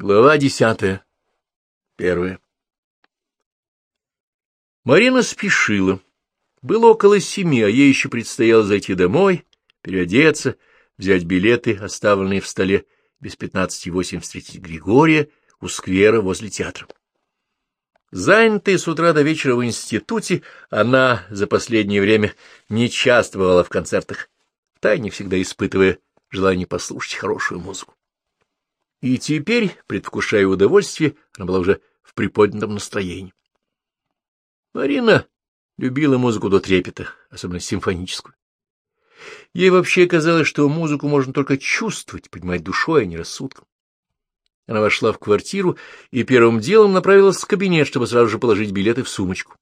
Глава десятая. Первая. Марина спешила. Было около семи, а ей еще предстояло зайти домой, переодеться, взять билеты, оставленные в столе, без пятнадцати восемь встретить Григория у сквера возле театра. Занятая с утра до вечера в институте, она за последнее время не часто бывала в концертах, втайне всегда испытывая желание послушать хорошую музыку. И теперь, предвкушая удовольствие, она была уже в приподнятом настроении. Марина любила музыку до трепета, особенно симфоническую. Ей вообще казалось, что музыку можно только чувствовать, понимать душой, а не рассудком. Она вошла в квартиру и первым делом направилась в кабинет, чтобы сразу же положить билеты в сумочку.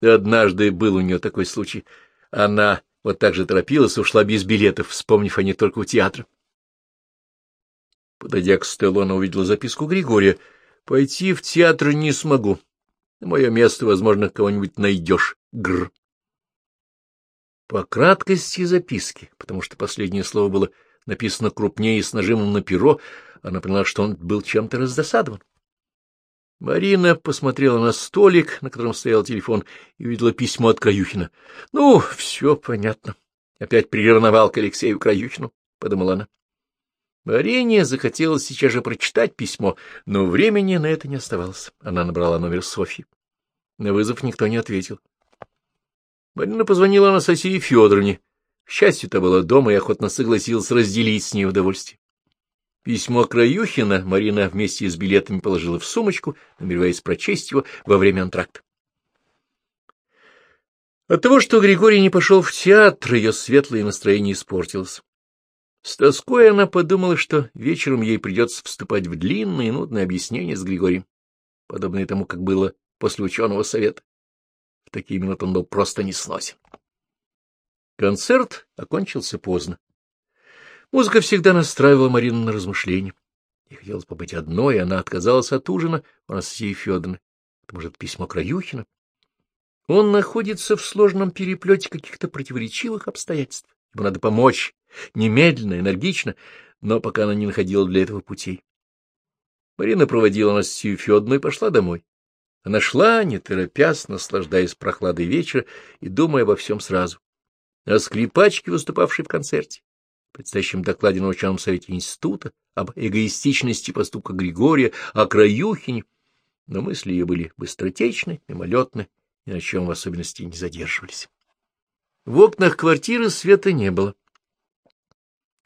Однажды был у нее такой случай. Она вот так же торопилась, ушла без билетов, вспомнив о ней только у театра. Подойдя к столу, она увидела записку Григория. «Пойти в театр не смогу. На мое место, возможно, кого-нибудь найдешь. Гр». По краткости записки, потому что последнее слово было написано крупнее и с нажимом на перо, она поняла, что он был чем-то раздосадован. Марина посмотрела на столик, на котором стоял телефон, и увидела письмо от Краюхина. — Ну, все понятно. Опять приревновал к Алексею Краюхину, — подумала она. Марине захотелось сейчас же прочитать письмо, но времени на это не оставалось. Она набрала номер Софьи. На вызов никто не ответил. Марина позвонила Анастасии Федоровне. К счастью-то была дома и охотно согласилась разделить с ней удовольствие. Письмо Краюхина Марина вместе с билетами положила в сумочку, намереваясь прочесть его во время антракта. От того, что Григорий не пошел в театр, ее светлое настроение испортилось. С тоской она подумала, что вечером ей придется вступать в длинные и нудные объяснения с Григорием, подобные тому, как было после ученого совета. В такие минуты он был просто не сносен. Концерт окончился поздно. Музыка всегда настраивала Марину на размышления. Ей хотелось побыть одной, и она отказалась от ужина у Анастасии Федоровны. Это, может, письмо Краюхина? Он находится в сложном переплете каких-то противоречивых обстоятельств. Ему надо помочь немедленно, энергично, но пока она не находила для этого путей. Марина проводила Настасью Федоровну и пошла домой. Она шла, не торопясь, наслаждаясь прохладой вечера и думая обо всем сразу. О скрипачке, выступавшей в концерте, предстоящем докладе на ученом совете института, об эгоистичности поступка Григория, о Краюхине, но мысли ее были быстротечны, мимолетны, ни на чем в особенности не задерживались. В окнах квартиры света не было.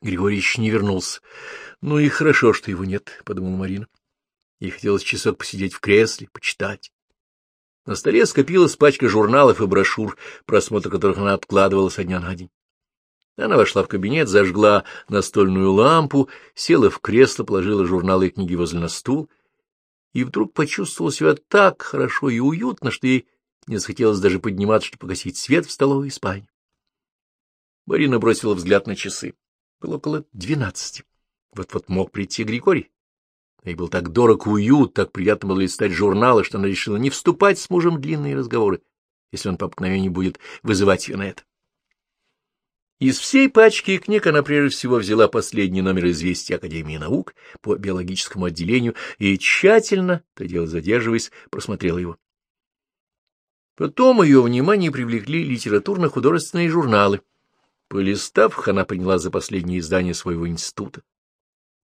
Григорий еще не вернулся. Ну и хорошо, что его нет, — подумала Марина. Ей хотелось часок посидеть в кресле, почитать. На столе скопилась пачка журналов и брошюр, просмотр которых она откладывала со дня на день. Она вошла в кабинет, зажгла настольную лампу, села в кресло, положила журналы и книги возле на стул и вдруг почувствовала себя так хорошо и уютно, что ей не захотелось даже подниматься, чтобы погасить свет в столовой и спальне. Марина бросила взгляд на часы. Было около двенадцати. Вот-вот мог прийти Григорий. Ей был так дорог уют, так приятно было листать журналы, что она решила не вступать с мужем в длинные разговоры, если он по обыкновению будет вызывать ее на это. Из всей пачки книг она прежде всего взяла последний номер известия Академии наук по биологическому отделению и тщательно, то дело задерживаясь, просмотрела его. Потом ее внимание привлекли литературно-художественные журналы. Полистав, она приняла за последнее издание своего института.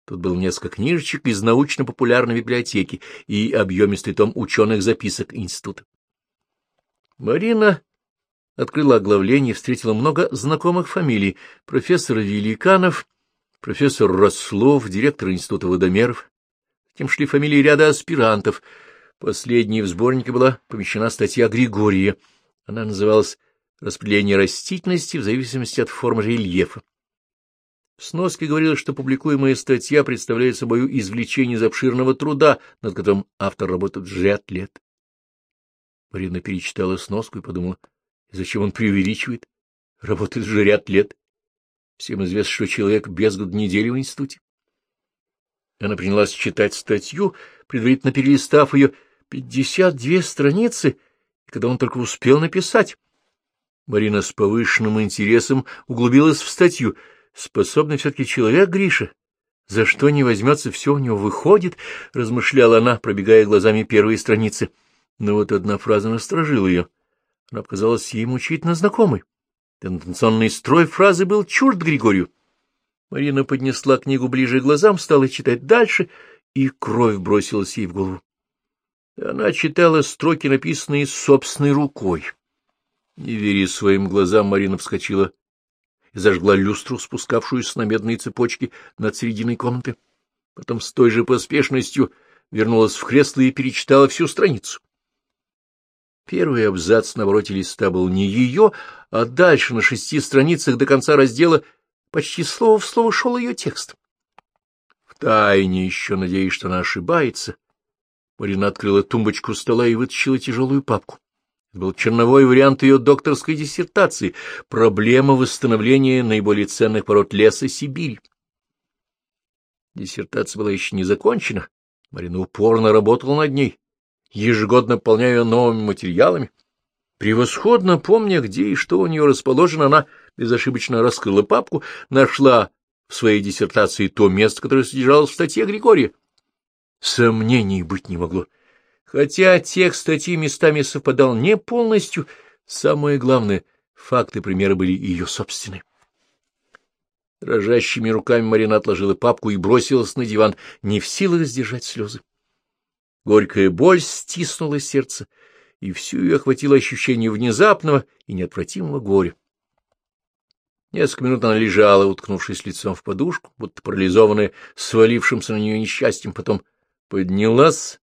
Тут был несколько книжечек из научно-популярной библиотеки и объемистый том ученых записок института. Марина открыла оглавление и встретила много знакомых фамилий. Профессор Великанов, профессор Рослов, директор института водомеров. Затем шли фамилии ряда аспирантов. Последней в сборнике была помещена статья Григория. Она называлась «Распределение растительности в зависимости от формы рельефа». В сноске говорилось, что публикуемая статья представляет собой извлечение из обширного труда, над которым автор работает уже ряд лет. Марина перечитала сноску и подумала, зачем он преувеличивает? Работает же ряд лет. Всем известно, что человек без года недели в институте. Она принялась читать статью, предварительно перелистав ее пятьдесят две страницы, когда он только успел написать. Марина с повышенным интересом углубилась в статью — Способный все-таки человек, Гриша. За что не возьмется, все у него выходит, — размышляла она, пробегая глазами первые страницы. Но вот одна фраза насторожила ее. Она показалась ей мучительно знакомой. Тенденционный строй фразы был чужд Григорию. Марина поднесла книгу ближе к глазам, стала читать дальше, и кровь бросилась ей в голову. Она читала строки, написанные собственной рукой. Не веря своим глазам, Марина вскочила и зажгла люстру, спускавшуюся на медные цепочки над серединой комнаты. Потом с той же поспешностью вернулась в кресло и перечитала всю страницу. Первый абзац на вороте листа был не ее, а дальше на шести страницах до конца раздела почти слово в слово шел ее текст. Втайне еще надеясь, что она ошибается, Марина открыла тумбочку стола и вытащила тяжелую папку. Был черновой вариант ее докторской диссертации «Проблема восстановления наиболее ценных пород леса Сибири». Диссертация была еще не закончена. Марина упорно работала над ней, ежегодно пополняя ее новыми материалами. Превосходно помня, где и что у нее расположено, она безошибочно раскрыла папку, нашла в своей диссертации то место, которое содержалось в статье Григория. Сомнений быть не могло. Хотя текст статьи местами совпадал не полностью, самое главное — факты примеры были ее собственные. Дрожащими руками Марина отложила папку и бросилась на диван, не в силах сдержать слезы. Горькая боль стиснула сердце, и всю ее охватило ощущение внезапного и неотвратимого горя. Несколько минут она лежала, уткнувшись лицом в подушку, будто парализованная свалившимся на нее несчастьем, потом поднялась,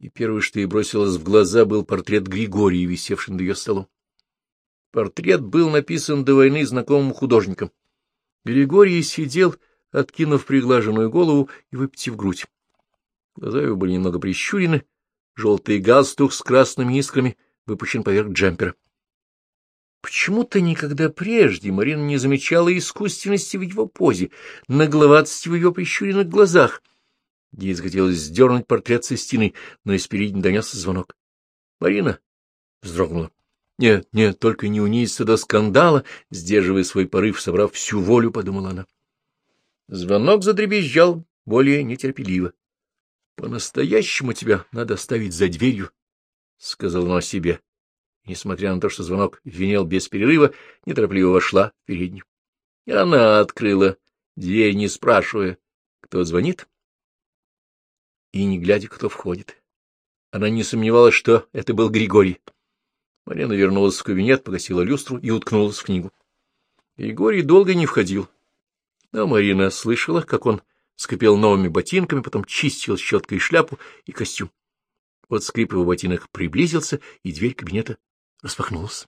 и первое, что ей бросилось в глаза, был портрет Григория, висевший над ее столом. Портрет был написан до войны знакомым художником. Григорий сидел, откинув приглаженную голову и выпитив грудь. Глаза его были немного прищурены, желтый галстук с красными искрами выпущен поверх джемпера. Почему-то никогда прежде Марина не замечала искусственности в его позе, нагловатости в его прищуренных глазах. Ей захотелось сдернуть портрет со стены, но из передней донесся звонок. Марина вздрогнула. Нет, нет, только не унизиться до скандала, сдерживая свой порыв, собрав всю волю, подумала она. Звонок задребезжал более нетерпеливо. — По-настоящему тебя надо оставить за дверью, — сказала она себе. Несмотря на то, что звонок винел без перерыва, неторопливо вошла в переднюю. И она открыла дверь, не спрашивая, кто звонит, и не глядя, кто входит. Она не сомневалась, что это был Григорий. Марина вернулась в кабинет, погасила люстру и уткнулась в книгу. Григорий долго не входил. Но Марина слышала, как он скрипел новыми ботинками, потом чистил щеткой шляпу и костюм. Вот скрип его ботинок приблизился, и дверь кабинета распахнулась.